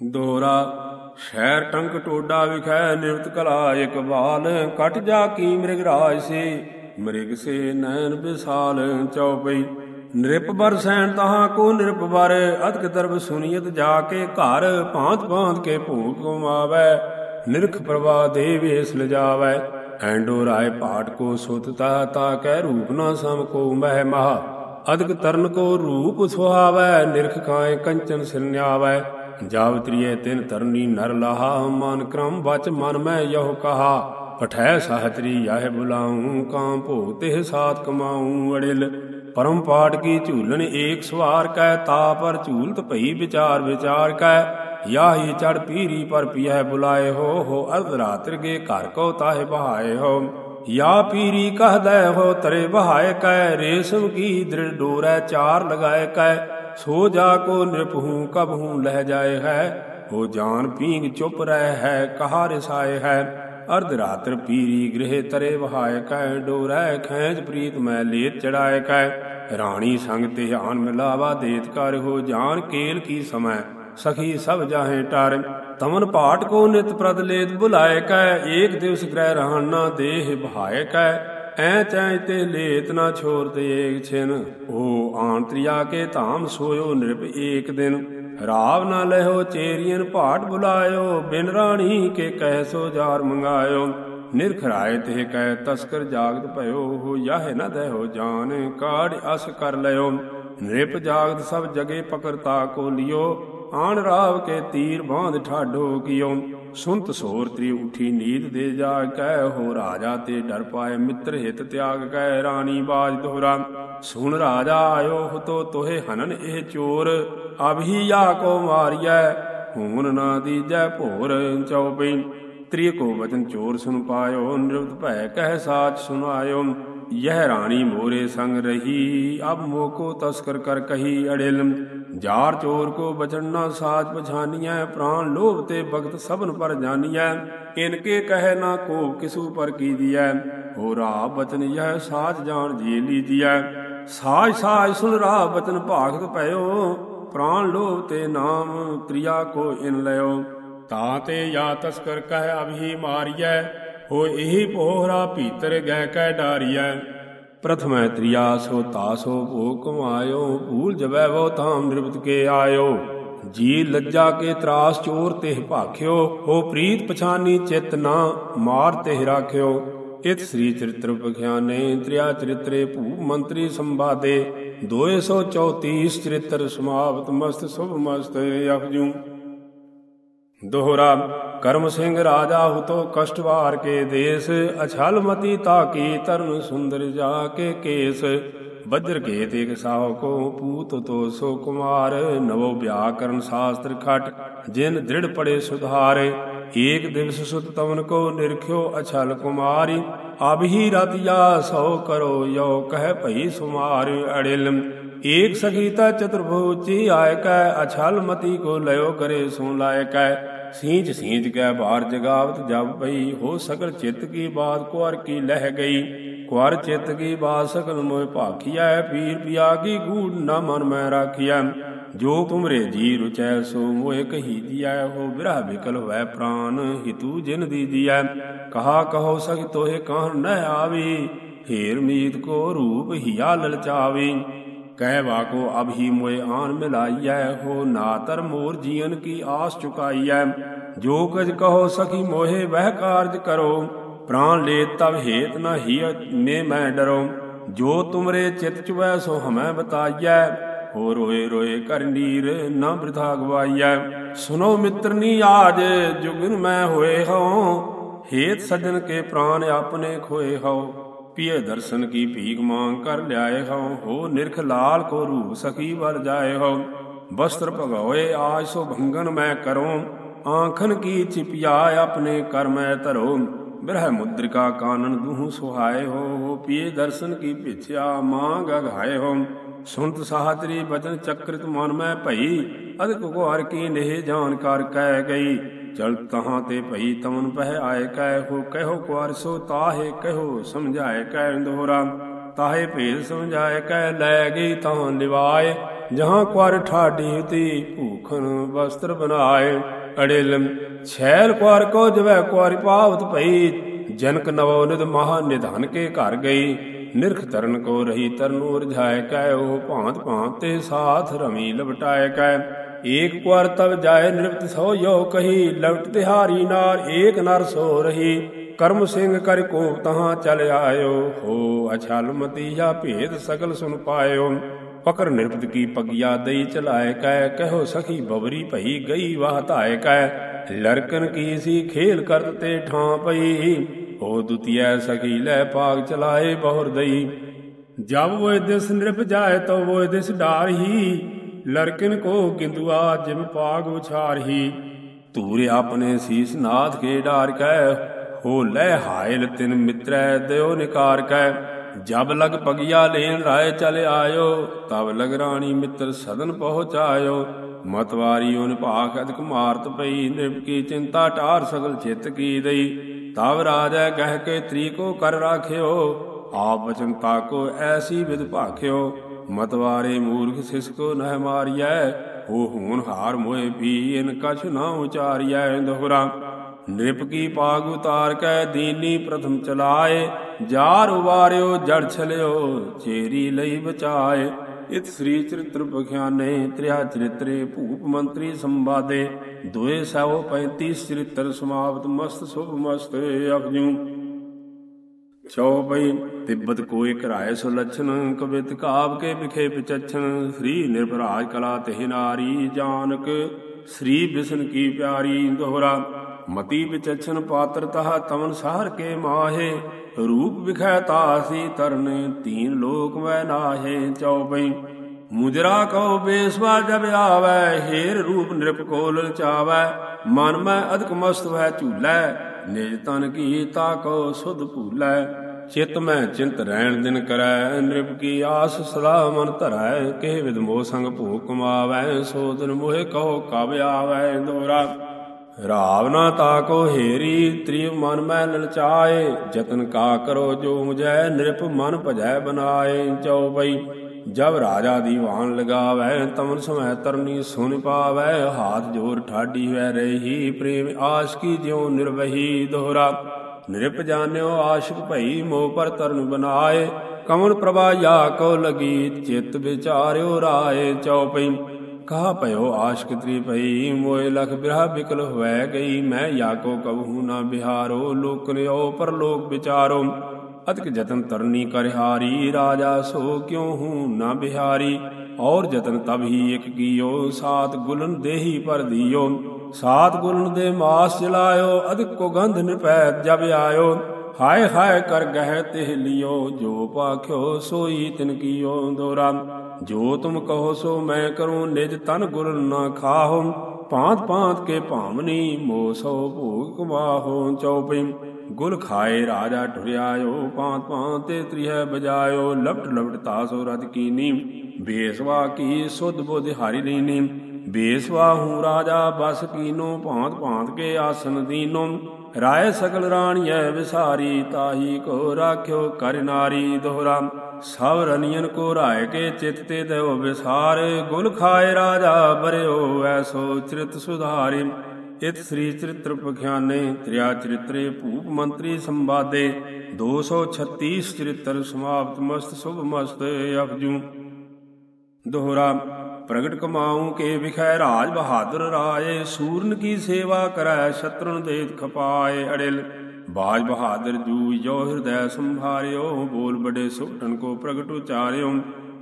ਦੋਰਾ ਸ਼ਹਿਰ ਟੰਕ ਟੋਡਾ ਵਿਖੈ ਨਿਰਤ ਕਲਾ ਇਕ ਕਟ ਜਾ ਕੀ ਮ੍ਰਿਗ ਰਾਜ ਸੇ, ਮ੍ਰਿਗ ਸੇ ਨੈਣ ਵਿਸਾਲ ਚਉਪਈ। ਨਿਰਪ ਬਰ ਸੈਣ ਤਹਾਂ ਕੋ ਨਿਰਪ ਬਰ, ਅਦਕ ਦਰਬ ਸੁਨੀਤ ਜਾ ਕੇ ਘਰ, ਭਾਂਤ ਭਾਂਤ ਕੇ ਭੂਤ ਕਮਾਵੈ ਨਿਰਖ ਪ੍ਰਵਾ ਦੇ ਵੇਸ ਲਜਾਵੈ। ਐਂਡੋ ਰਾਏ ਪਾਟ ਕੋ ਸੁਤ ਤਾ ਤਾ ਕਹਿ ਰੂਪ ਨਾ ਸਮ ਕੋ ਮਹਿ ਮਹਾ ਅਦਕ ਤਰਨ ਕੋ ਰੂਪ ਸੁਹਾਵੈ, ਨਿਰਖ ਕਾਏ ਕੰਚਨ ਸਿਰਨਿਆਵੈ ਜਾਵਤਰੀਏ ਤਿਨ ਤਰਨੀ ਨਰ ਲਾਹਾ, ਮਨ ਕ੍ਰਮ ਬਚ ਮਨ ਮੈਂ ਯਹ ਕਹਾ। ਪਠੈ ਸਾਹਤਰੀ, ਯਹ ਬੁਲਾਉ, ਕਾਮ ਭੋ ਤਿਹ ਸਾਥ ਕਮਾਉ, ਅੜਿਲ। ਪਰਮ ਪਾਠ ਕੀ ਝੂਲਣ ਏਕ ਸਵਾਰ ਕੈ, ਤਾ ਪਰ ਝੂਲਤ ਭਈ ਵਿਚਾਰ ਵਿਚਾਰ ਕੈ। ਯਾਹੀ ਚੜ ਪੀਰੀ ਪਰ ਪਿਐ ਬੁਲਾਏ ਹੋ ਹੋ ਅਰਧ ਰਾਤਰ ਗੇ ਘਰ ਕੋ ਤਾਹੇ ਬਹਾਏ ਹੋ। ਯਾ ਪੀਰੀ ਕਹਦੈ ਹੋ, ਤਰੇ ਬਹਾਏ ਕੈ, ਰੇਸ਼ਮ ਕੀ ਦ੍ਰਿੜ ਡੋਰੈ, ਚਾਰ ਲਗਾਏ ਕੈ। ਸੋ ਜਾ ਕੋ ਨਿਰਭੂ, ਕਬਹੂ ਲਹਿ ਜਾਏ ਹੈ। ਹੋ ਜਾਨ ਪੀਂਗ ਚੁੱਪ ਰਹਿ ਹੈ, ਕਹਾ ਰਸਾਏ ਹੈ। ਅਰਧ ਰਾਤਰ ਪੀਰੀ ਗ੍ਰਹਿ ਤਰੇ ਵਹਾਏ ਕੈ ਡੋਰੈ ਖੈਜ ਪ੍ਰੀਤ ਮੈਂ ਲੇਤ ਚੜਾਏ ਕੈ ਰਾਣੀ ਸੰਗ ਤੇ ਆਨ ਮਿਲਾਵਾ ਦੇਤ ਕਰ, ਹੋ ਜਾਨ ਕੇਲ ਕੀ ਸਮੈ, ਸਖੀ ਸਭ ਜਾਹੇ ਟਰ। ਤਮਨ ਪਾਟ ਕੋ ਨਿਤ ਪ੍ਰਦ ਲੇਤ ਬੁਲਾਏ ਕੈ ਏਕ ਦਿਵਸ ਗ੍ਰਹਿ ਰਹਾਨਾ ਦੇਹ ਬਹਾਏ ਕੈ ਐ ਚੈ ਤੇ ਲੇਤ ਨਾ ਛੋਰ ਤੇ ਏਕ ਛਿਨ, ਓ ਆਂਤਰਿਆ ਕੇ ਧਾਮ ਸੋਇਓ ਨਿਰਪ ਏਕ ਦਿਨ। ਰਾਵ ਨਾ ਲਹਿਓ ਚੇਰੀਨ ਭਾਟ ਬੁਲਾਇਓ, ਬਿਨ ਰਾਣੀ ਕੇ ਕਹਿ ਸੋ ਜਾਰ ਮੰਗਾਇਓ। ਨਿਰਖਰਾਏ ਤੇ ਕਹਿ ਤਸਕਰ ਜਾਗਤ ਭਇਓ, ਹੋ ਯਾਹੇ ਨਾ ਦੇਹੋ ਜਾਨ ਕਾੜ ਅਸ ਕਰ ਲਿਓ ਨਿਰਪ ਜਾਗਤ ਸਭ ਜਗੇ ਪਕਰਤਾ ਕੋ ਲਿਓ, ਆਣ ਰਾਵ ਕੇ ਤੀਰ ਬਾਂਧ ਠਾਡੋ ਕਿਉ ਸੁਨਤ ਸੋਰ ਤ੍ਰੀ ਉਠੀ ਨੀਂਦ ਦੇ ਜਾ ਕਹਿ, ਹੋ ਰਾਜਾ, ਤੇ ਡਰ ਪਾਏ ਮਿੱਤਰ ਹਿਤ ਤਿਆਗ ਕਹਿ, ਰਾਣੀ ਬਾਜ ਦੋਹਰਾ। ਸੁਣ ਰਾਜਾ, ਆਇਓ ਹਤੋ ਤੋਹੇ ਹਨਨ ਇਹ ਚੋਰ। ਅਭੀ ਯਾ ਕੋ ਮਾਰੀਐ, ਹੂਨ ਨਾ ਦੀਜੈ ਭੋਰ ਚਉਪਈ। ਤ੍ਰਿਯ ਕੋ ਵਚਨ ਚੋਰ ਸੁਨ ਪਾਇਓ ਨਿਰਵਤ ਭੈ ਕਹਿ ਸਾਚ ਸੁਨਾਇਓ ਯਹ ਰਾਣੀ ਮੋਰੇ ਸੰਗ ਰਹੀ, ਅਬ ਮੋਕੋ ਤਸਕਰ ਕਰ ਕਹੀ ਅੜਿਲ। ਜਾਰ ਚੋਰ ਕੋ ਬਚਨ ਨਾ ਸਾਜ ਪਛਾਨੀਐ, ਪ੍ਰਾਨ ਲੋਭ ਤੇ ਭਗਤ ਸਭਨ ਪਰ ਜਾਨੀਐ। ਇਨਕੇ ਕਹੈ ਨਾ ਕੋ ਕਿਸੂ ਪਰ ਕੀਜੀਐ ਹੋ ਰਾ ਬਚਨ ਯਹ ਸਾਜ ਜਾਣ ਜੀ ਲੀਜੀਐ। ਸਾਜ ਸਾਜ ਸੁਨ ਰਾ ਬਚਨ ਭਾਗਤ ਭਇਓ। ਪ੍ਰਾਨ ਲੋਭ ਤੇ ਨਾਮ ਤ੍ਰਿਆ ਕੋ ਇਨ ਲਿਓ ਤਾ ਤੇ ਯਾ ਤਸਕਰ ਕਹਿ ਅਭੀ ਮਾਰੀਐ। ਹੋ ਇਹੀ ਪੋਹਰਾ ਭੀਤਰ ਗਹਿ ਕੈ ਡਾਰੀਐ। ਪ੍ਰਥਮੈ ਤ੍ਰਿਆ ਸੋ ਤਾਸੋ ਭੋ ਕਮਾਇਓ ਭੂਲ ਜਵੈ ਵੋ ਤਾਮ ਨਿਰਵਤ ਕੇ ਆਇਓ। ਜੀ ਲੱਜਾ ਕੇ ਤਰਾਸ ਚੋਰ ਤੇ ਭਾਖਿਓ, ਹੋ ਪ੍ਰੀਤ ਪਛਾਨੀ ਚਿਤ ਨਾ ਮਾਰ ਤੇ ਰਾਖਿਓ। ਇਤ ਸ੍ਰੀ ਚਰਿਤ੍ਰ ਪਖਿਆਨੇ ਤ੍ਰਿਆ ਚਰਿਤਰੇ ਭੂ ਮੰਤਰੀ ਸੰਵਾਦੇ। 234 ਚਰਿਤ੍ਰ ਸਮਾਪਤ ਮਸਤ ਸੁਭ ਮਸਤ ਅਖਜੂ ਦੋਹਰਾ, ਕਰਮ ਸਿੰਘ ਰਾਜਾ ਹੁਤੋ ਕਸ਼ਟਵਾਰ ਕੇ ਦੇਸ, ਅਛਲ ਮਤੀ ਤਾਕੀ ਤਰਨ ਸੁੰਦਰ ਜਾ ਕੇ ਕੇਸ। ਬੱਜਰ ਕੇ ਤੇਕ ਸਾਹ ਕੋ ਪੂਤ ਤੋ ਸੋ ਕੁਮਾਰ, ਨਵੋ ਬਿਆਕਰਨ ਸ਼ਾਸਤਰ ਖਟ, ਜਿਨ ਦ੍ਰਿੜ ਪੜੇ ਸੁਧਾਰੇ। ਏਕ ਦਿਵਸ ਸੁਤ ਤਵਨ ਕੋ ਨਿਰਖਿਓ ਅਛਲ ਕੁਮਾਰੀ। ਅਬਹੀ ਰਤਿਆ ਸੋ ਕਰੋ ਯੋ ਕਹਿ ਭਈ ਸੁਮਾਰ ਅੜਿਲ। ਏਕ ਸਖੀਤਾ ਚਤੁਰਭੁਜੀ ਆਇ ਅਛਲ ਮਤੀ ਕੋ ਲਇਓ ਕਰੇ ਸੋ ਲਾਇ ਕੈ। ਸੀਂਚ ਸੀਂਚ ਕੈ ਬਾਰ ਜਗਾਵਤ ਜਬ ਪਈ ਹੋ ਸਕਲ ਚਿੱਤ ਕੀ ਬਾਤ ਕੁਰ ਕੀ ਲਹਿ ਗਈ। ਕੁਰ ਚਿੱਤ ਕੀ ਬਾਤ ਸਕਲ ਮੋਇ ਭਾਖੀਐ, ਪੀਰ ਪਿਆ ਗੂੜ ਨ ਮਨ ਮੈਂ ਰਾਖੀਐ। ਜੋ ਤੁਮਰੇ ਜੀ ਰੁਚੈ, ਸੋ ਮੋਇ ਕਹੀ ਦਿਐ, ਹੋ ਬਿਰਹ ਬਿਕਲ ਹੋਇ ਪ੍ਰਾਨ, ਹਿਤੂ ਜਿਨ ਦੀਜੀਐ ਕਹਾ ਕਹੋ ਸਗ ਤੋਹਿ ਕਾਹਨ ਨ ਆਵੀ, ਫੇਰ ਮੀਤ ਕੋ ਰੂਪ ਹਿਆ ਲਲਚਾਵੀ। ਕਹਿ ਵਾਕੋ, ਅਬ ਹੀ ਮੋਏ ਆਨ ਮਿਲਾਈਐ, ਹੋ ਨਾਤਰ ਮੋਰ ਜੀਵਨ ਕੀ ਆਸ ਚੁਕਾਈਐ। ਜੋ ਕਜ ਕਹੋ ਸਖੀ ਮੋਹਿ, ਵਹਿ ਕਾਰਜ ਕਰੋ। ਪ੍ਰਾਨ ਲੈ ਤਬ ਹੇਤ ਨ ਹੀ ਮੇ ਮੈਂ ਡਰੋ। ਜੋ ਤੁਮਰੇ ਚਿਤ ਚੁਵੈ, ਸੋ ਹਮੈ ਬਤਾਈਐ। ਹੋ ਰੋਏ ਰੋਏ ਕਰ ਨੀਰ ਨਾ ਬ੍ਰਿਥਾ ਗਵਾਈਐ। ਸੁਨੋ ਮਿੱਤਰਨੀ ਆਜ, ਜੁਗਨ ਮੈਂ ਹੋਏ ਹਉ। ਹੇਤ ਸਜਣ ਕੇ ਪ੍ਰਾਨ ਆਪਣੇ ਖੋਏ ਹਉ। ਪੀਏ ਦਰਸ਼ਨ ਕੀ ਭੀਖ ਮੰਗ ਕਰ ਲਿਆਏ ਹਉ, ਹੋ ਨਿਰਖ ਲਾਲ ਕੋ ਰੂਪ ਸਖੀ ਵਰ ਜਾਏ ਹਉ। ਬਸਤਰ ਭਗੋਏ ਆਜ ਸੋ ਭੰਗਨ ਮੈਂ ਕਰਉ ਆਂਖਨ ਕੀ ਚਿਪਿਆ ਆਪਣੇ ਕਰ ਮੈਂ ਧਰੋ ਬਿਰਹ ਮੁਦ੍ਰਿਕਾ ਕਾਨਨ ਦੂਹ ਸੁਹਾਏ ਹੋ ਹੋ ਪੀਏ ਦਰਸ਼ਨ ਕੀ ਭਿਛਿਆ ਮਾਂਗ ਅਘਾਏ ਹੋ ਸੁਨਤ ਸਾਹਤਰੀ ਬਚਨ ਚਕ੍ਰਿਤ ਮਨ ਮੈਂ ਭਈ, ਅਦਕ ਕੋ ਕੀ ਨਹਿ ਜਾਣ ਕਰ ਕਹਿ ਗਈ। ਚਲ ਤਹਾਂ ਤੇ ਭਈ ਤਮਨ ਪਹਿ ਆਏ ਕਹਿ ਹੋ ਕਹਿਓ ਕੁਾਰ ਸੋ ਤਾਹੇ ਕਹਿਓ ਸਮਝਾਏ ਕਹਿ ਦੋਹਰਾ ਤਾਹੇ ਭੇਦ ਸਮਝਾਏ ਕਹਿ ਲੈ ਗਈ ਤਾਂ ਲਿਵਾਏ ਜਹਾਂ ਕੁਾਰ ਠਾਡੀ ਹੁਤੀ ਭੂਖਨ ਵਸਤਰ ਬਨਾਏ ਅੜਿਲ ਛੈਲ ਕੁਾਰ ਕੋ ਜਵੈ ਕੁਾਰੀ ਪਾਵਤ ਭਈ, ਜਨਕ ਨਵੋ ਨਿਧ ਮਹਾ ਨਿਧਨ ਕੇ ਘਰ ਗਈ, ਨਿਰਖ ਤਰਨ ਕੋ ਰਹੀ ਤਰਨੂ ਰਝਾਇ ਕੈ ਉਹ ਭਾਂਤ ਭਾਂਤ ਤੇ ਸਾਥ ਰਮੀ ਲਵਟਾਇ ਕੈ ਏਕ ਕੁਾਰ ਤਵ ਜਾਏ ਨਿਰਵਤ ਸੋ ਯੋ ਕਹੀ, ਲਵਟ ਤਿਹਾਰੀ ਨਾਰ ਏਕ ਨਰ ਸੋ ਰਹੀ। ਕਰਮ ਸਿੰਘ ਕਰ ਕੋਪ ਤਹਾਂ ਚਲ ਆਇਓ, ਹੋ ਅਛਲ ਮਤੀਆ ਭੇਦ ਸਗਲ ਸੁਨ ਪਾਇਓ। ਪਕਰ ਨਿਰਪਤ ਕੀ ਪਗਿਆ ਦਈ ਚਲਾਏ ਕੈ ਕਹੋ ਸਖੀ ਬਵਰੀ ਭਈ ਗਈ ਵਾਹ ਧਾਏ ਕੈ। ਲੜਕਨ ਕੀ ਸੀ ਖੇਲ ਕਰਤ ਤੇ ਠਾਂ ਪਈ, ਹੋ ਦੁਤੀਐ ਸਖੀ ਲੈ ਪਾਗ ਚਲਾਏ ਬਹੁਰ ਦਈ। ਜਬ ਉਹ ਦਿਸ ਨਿਰਪ ਜਾਏ ਤੋ ਉਹ ਦਿਸ ਡਾਰ ਲੜਕਿਨ ਕੋ ਕਿੰਦੂਆ ਜਿਮ ਪਾਗ ਉਛਾਰ ਹੀ ਆਪਣੇ ਸੀਸ ਨਾਥ ਕੇ ਡਾਰ ਕੈ, ਹੋ ਲੈ ਹਾਇਲ ਤਿਨ ਮਿੱਤਰੈ ਦਿਓ ਨਿਕਾਰ ਕੈ। ਜਬ ਲਗ ਪਗਿਆ ਲੈਣ ਰਾਏ ਚਲ ਆਇਓ, ਤਬ ਲਗ ਰਾਣੀ ਮਿੱਤਰ ਸਦਨ ਪਹੁੰਚਾਇਓ। ਮਤਵਾਰੀ ਓਨ ਭਾਖ ਅਦਕ ਮਾਰਤ ਪਈ ਨਿਰਭ ਕੀ ਚਿੰਤਾ ਟਾਰ ਸਗਲ ਚਿਤ ਕੀ ਦਈ। ਤਬ ਰਾਜਾ ਕਹਿ ਕੇ ਤਰੀਕੋ ਕਰ ਰਾਖਿਓ, ਆਪ ਵਚਨ ਤਾਕੋ ਐਸੀ ਵਿਦ ਭਾਖਿਓ। ਮਤਵਾਰੇ ਮੂਰਖ ਸਿਸਕੋ ਨਹਿ ਮਾਰੀਐ, ਹੋ ਹੂਨ ਹਾਰ ਮੋਏ ਵੀ ਇਨ ਕਛ ਨਾ ਉਚਾਰੀਐ ਦੋਹਰਾ। ਨਿਰਪ ਕੀ ਪਾਗ ਉਤਾਰ ਕੈ ਦੀਨੀ ਪ੍ਰਥਮ ਚਲਾਏ, ਜਾਰ ਉਵਾਰਿਓ ਜੜ ਛਲਿਓ ਚੇਰੀ ਲਈ ਬਚਾਏ। ਇਤ ਸ੍ਰੀ ਚਰਿਤ੍ਰ ਬਖਿਆਨੇ ਤ੍ਰਿਆ ਚਰਿਤਰੇ ਭੂਪ ਮੰਤਰੀ ਸੰਵਾਦੇ, ਦੋਏ ਸੈਵ 35 ਚਰਿਤ੍ਰ ਸਮਾਪਤ ਮਸਤ ਸੁਭ ਮਸਤ ਅਪਜੂ ਚੌਪਈ ਤਿੱਬਤ ਕੋਇ ਕਰਾਏ ਸੋ ਲਛਨ ਕਵਿਤ ਕਾਵ ਕੇ ਵਿਖੇ ਪਿਚਛਨ ਸ੍ਰੀ ਨਿਰਭਰਾਜ ਕਲਾ ਤੇ ਨਾਰੀ ਜਾਨਕ, ਸ੍ਰੀ ਬਿਸ਼ਨ ਕੀ ਪਿਆਰੀ ਦੋਹਰਾ। ਮਤੀ ਵਿਚਛਨ ਪਾਤਰ ਤਹ ਤਵਨ ਸਾਰ ਕੇ ਮਾਹੇ। ਰੂਪ ਵਿਖੈ ਤਾਸੀ ਤਰਨ, ਤੀਨ ਲੋਕ ਮੈਂ ਨਾਹੇ। ਚਉਪਈ ਮੁਜਰਾ ਕਉ ਬੇਸਵਾ ਜਬ ਆਵੈ, ਹੇਰ ਰੂਪ ਨਿਰਪ ਕੋਲ ਚਾਵੈ। ਮਨ ਮੈਂ ਅਦਕ ਮਸਤ ਵੈ ਝੂਲੈ। ਨਿਜ ਤਨ ਕੀ ਤਾ ਸੁਧ ਭੂਲੈ, ਚਿਤ ਮੈਂ ਚਿੰਤ ਰਹਿਣ ਦਿਨ ਕਰੈ, ਨਿਰਪ ਕੀ ਆਸ ਸਦਾ ਮਨ ਧਰੈ ਕਿਹ ਵਿਦ ਮੋਹ ਸੰਗ ਭੂਖ ਕਮਾਵੈ, ਸੋ ਦਿਨ ਮੋਹਿ ਕਹੋ ਕਬ ਆਵੈ ਦੋਰਾ। ਰਾਵ ਨਾ ਤਾਕੋ ਹੇਰੀ, ਤ੍ਰਿਵ ਮਨ ਮੈਂ ਲਲਚਾਏ ਜਤਨ ਕਾ ਕਰੋ ਜੋ ਮੁਝੈ, ਨਿਰਪ ਮਨ ਭਜੈ ਬਨਾਏ ਚਉਪਈ ਜਬ ਰਾਜਾ ਦੀਵਾਨ ਲਗਾਵੈ, ਤਮਨ ਸਮੈ ਤਰਨੀ ਸੁਨ ਪਾਵੈ। ਹਾਥ ਜੋਰ ਠਾਡੀ ਵੈ ਰਹੀ, ਪ੍ਰੇਮ ਆਸ਼ਕੀ ਜਿਉ ਨਿਰਵਹੀ ਦੋਹਰਾ। ਨਿਰਪ ਜਾਣਿਓ ਆਸ਼ਿਕ ਭਈ, ਮੋਹ ਪਰ ਤਰਨ ਬਨਾਏ। ਕਮਨ ਪ੍ਰਭਾ ਯਾ ਕੋ ਲਗੀ ਚਿਤ ਵਿਚਾਰਿਓ ਰਾਏ ਚਉਪਈ। ਕਹਾ ਭਇਓ ਆਸ਼ਕ ਤ੍ਰੀ ਭਈ ਮੋਏ ਲਖ ਬਿਰਹਾ ਬਿਕਲ ਹੋਇ ਗਈ। ਮੈਂ ਯਾਕੋ ਕਬਹੂ ਨਾ ਬਿਹਾਰੋ, ਲੋਕ ਨਿਓ ਪਰ ਲੋਕ ਵਿਚਾਰੋ। ਅਤਿਕ ਜਤਨ ਤਰਨੀ ਕਰਿਹਾਰੀ, ਰਾਜਾ ਸੋ ਕਿਉ ਹੂੰ ਨਾ ਬਿਹਾਰੀ? ਔਰ ਜਤਨ ਤਬ ਹੀ ਇਕ ਕੀਓ, ਸਾਤ ਗੁਲਨ ਦੇਹੀ ਪਰ ਦਿਓ। ਸਾਤ ਗੁਲਨ ਦੇ ਮਾਸ ਚਲਾਇਓ ਅਧਿਕ ਕੋ ਗੰਧ ਨਿਰਪੈ ਜਬ ਆਇਓ। ਹਾਏ ਹਾਏ ਕਰ ਗਹਿ ਤਿਹ ਲਿਓ, ਜੋ ਪਾਖਿਓ ਸੋਈ ਤਿਨ ਕੀਓ ਦੋਰਾ। ਜੋ ਤੁਮ ਕਹੋ ਸੋ ਮੈਂ ਕਰੂੰ, ਨਿਜ ਤਨ ਗੁਰਨ ਨਾ ਖਾਹੋ। ਭਾਂਤ ਭਾਂਤ ਕੇ ਭਾਮਨੀ ਮੋ ਸੋ ਭੋਗ ਕਮਾਹੋ ਚਉਪਈ ਗੁਲ ਖਾਏ ਰਾਜਾ ਠੁਰਿਆਇਓ ਭਾਂਤ ਭਾਂਤ ਤੇ ਤ੍ਰਿਹ ਬਜਾਇਓ ਲਪਟ ਲਪਟ ਤਾਸੋ ਰਤ ਕੀਨੀ। ਬੇਸਵਾ ਕੀ ਸੁਧ ਬੁਧ ਹਾਰੀ ਲੀਨੀ। ਬੇਸਵਾ ਹੂੰ ਰਾਜਾ, ਬਸ ਕੀਨੋ, ਭਾਂਤ ਭਾਂਤ ਕੇ ਆਸਨ ਦੀਨੋ। ਰਾਏ ਸਗਲ ਰਾਣੀਐ ਵਿਸਾਰੀ, ਤਾਹੀ ਕੋ ਰਾਖਿਓ ਕਰ ਨਾਰੀ ਦੋਹਰਾ। ਸਭ ਰਨੀਨ ਕੋ ਰਾਏ ਕੇ ਚਿਤ ਤੇ ਦੇਵ ਵਿਸਾਰ। ਗੁਲ ਖਾਏ ਰਾਜਾ, ਬਰਿਓ ਐਸੋ ਚਿਤ ਸੁਧਾਰੇ। ਇਤ ਸ੍ਰੀ ਚਰਿਤ੍ਰ ਪਖਿਆਨੇ ਤ੍ਰਿਆ ਚਰਿਤਰੇ, ਭੂਪ ਮੰਤਰੀ ਸੰਵਾਦੇ 236 ਚਰਿਤ੍ਰ ਸਮਾਪਤ ਮਸਤ, ਸੁਭ ਮਸਤ ਅਪਜੂ ਦੋਹਰਾ, ਪ੍ਰਗਟ ਕਮਾਉ ਕੇ ਵਿਖੈ ਰਾਜ ਬਹਾਦਰ ਰਾਏ, ਸੂਰਨ ਕੀ ਸੇਵਾ ਕਰੈ, ਸ਼ਤਰਨ ਦੇਤ ਖਪਾਏ, ਅੜਿਲ। ਬਾਜ ਬਹਾਦਰ ਜੂ ਜੋ ਹਿਰਦੈ ਸੰਭਾਰਿਓ, ਬੋਲ ਬੜੇ ਸੁਖਟਨ ਕੋ ਪ੍ਰਗਟ ਉਚਾਰਿਓ।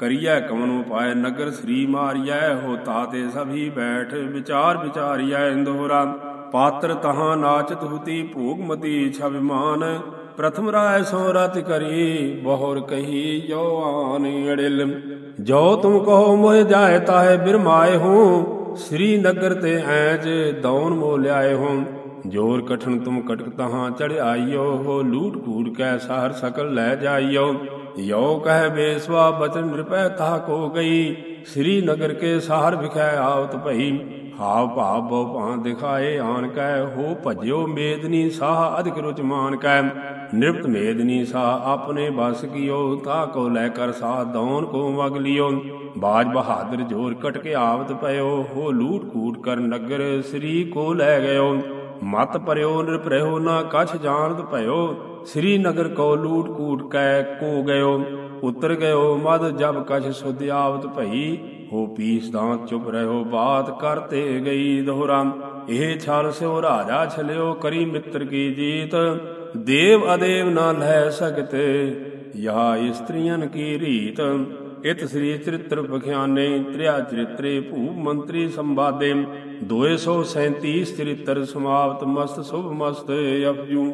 ਕਰੀਐ ਕਮਨ ਉਪਾਇ ਨਗਰ ਸ੍ਰੀ ਮਾਰੀਐ ਹੋਤਾ ਤੇ ਸਭੀ ਬੈਠ ਵਿਚਾਰ ਵਿਚਾਰੀਐ ਇੰਦੋਰਾ। ਪਾਤਰ ਤਹਾਂ ਨਾਚਤ ਹੁਤੀ ਭੋਗਮਤੀ ਛਬਿਮਾਨ ਪ੍ਰਥਮ ਰਾਏ ਸੋ ਰਤ ਕਰੀ, ਬਹੁਰ ਕਹੀ ਜੋ ਆਨ ਅੜਿਲ। ਜੋ ਤੁਮ ਕਹੋ ਮੋਹਿ ਜਾਏ ਤਾਹੇ ਬਿਰਮਾਏ ਹੂੰ, ਸ੍ਰੀ ਨਗਰ ਤੇ ਐਜ ਦੌਨ ਮੋ ਲਿਆਏ ਹੂੰ। ਜੋਰ ਕਠਨ ਤੁਮ ਕਟਕ ਤਹਾਂ ਚੜ ਆਈਓ ਹੋ ਲੂਟ ਕੂੜ ਕੈ ਸਾਰ ਸਕਲ ਲੈ ਜਾਈਓ। ਯੋ ਕਹਿ ਬੇਸਵਾ ਬਚਨ ਨਿਰਪੈ ਤਾ ਕੋ ਗਈ, ਸ੍ਰੀ ਨਗਰ ਕੇ ਸਾਰ ਵਿਖੈ ਆਵਤ ਭਈ। ਹਾਵ ਭਾਵ ਬਹੁ ਭਾਂ ਦਿਖਾਏ ਆਨ ਕੈ, ਹੋ ਭਜਿਓ ਮੇਦਨੀ ਸਾਹ ਅਧਿਕ ਰੁਚ ਮਾਨ ਕੈ। ਨਿਰਪਤ ਮੇਦਨੀ ਸਾਹ ਆਪਣੇ ਬਸ ਕੀਓ, ਤਾ ਕੋ ਲੈ ਕਰ ਸਾਹ ਦੌਨ ਕੋ ਵਗ ਲਿਓ। ਬਾਜ ਬਹਾਦਰ ਜੋਰ ਕਟ ਕੇ ਆਵਤ ਪਇਓ, ਹੋ ਲੂਟ ਕੂਟ ਕਰ ਨਗਰ ਸ੍ਰੀ ਕੋ ਲੈ ਗਇਓ। ਮਤ ਪਰਿਓ ਨਿਰਭਰਿਓ ਨਾ ਕਛ ਜਾਣਤ ਭਇਓ। ਸ੍ਰੀ ਨਗਰ ਕੋ ਲੂਟ ਕੂਟ ਕੈ ਕੋ ਗਇਓ। ਉਤਰ ਗਇਓ, ਮਦ ਜਬ ਕਛ ਸੁਧ ਆਵਤ ਭਈ। ਹੋ ਪੀਸ ਦਾਂਤ ਚੁਪ ਰਹਿਓ ਬਾਤ ਕਰਤੇ ਗਈ ਦੋਹਰਾ। ਇਹ ਛਲ ਸਿਓ ਰਾਜਾ ਛਲਿਓ, ਕਰੀ ਮਿੱਤਰ ਕੀ ਜੀਤ। ਦੇਵ ਅਦੇਵ ਨਾ ਲੈ ਸਕਤੇ ਯਾ ਇਸਤਰੀਆਂ ਕੀ ਰੀਤ। ਇਤ ਸ੍ਰੀ ਚਰਿਤ੍ਰ ਬਖਿਆਨੇ, ਤ੍ਰਿਆ ਚਰਿਤਰੇ ਭੂ ਮੰਤਰੀ ਸੰਵਾਦੇ। 237 ਚਰਿਤ੍ਰ ਸਮਾਪਤ ਮਸਤ ਸੁਭ ਮਸਤ ਅਪਜੂ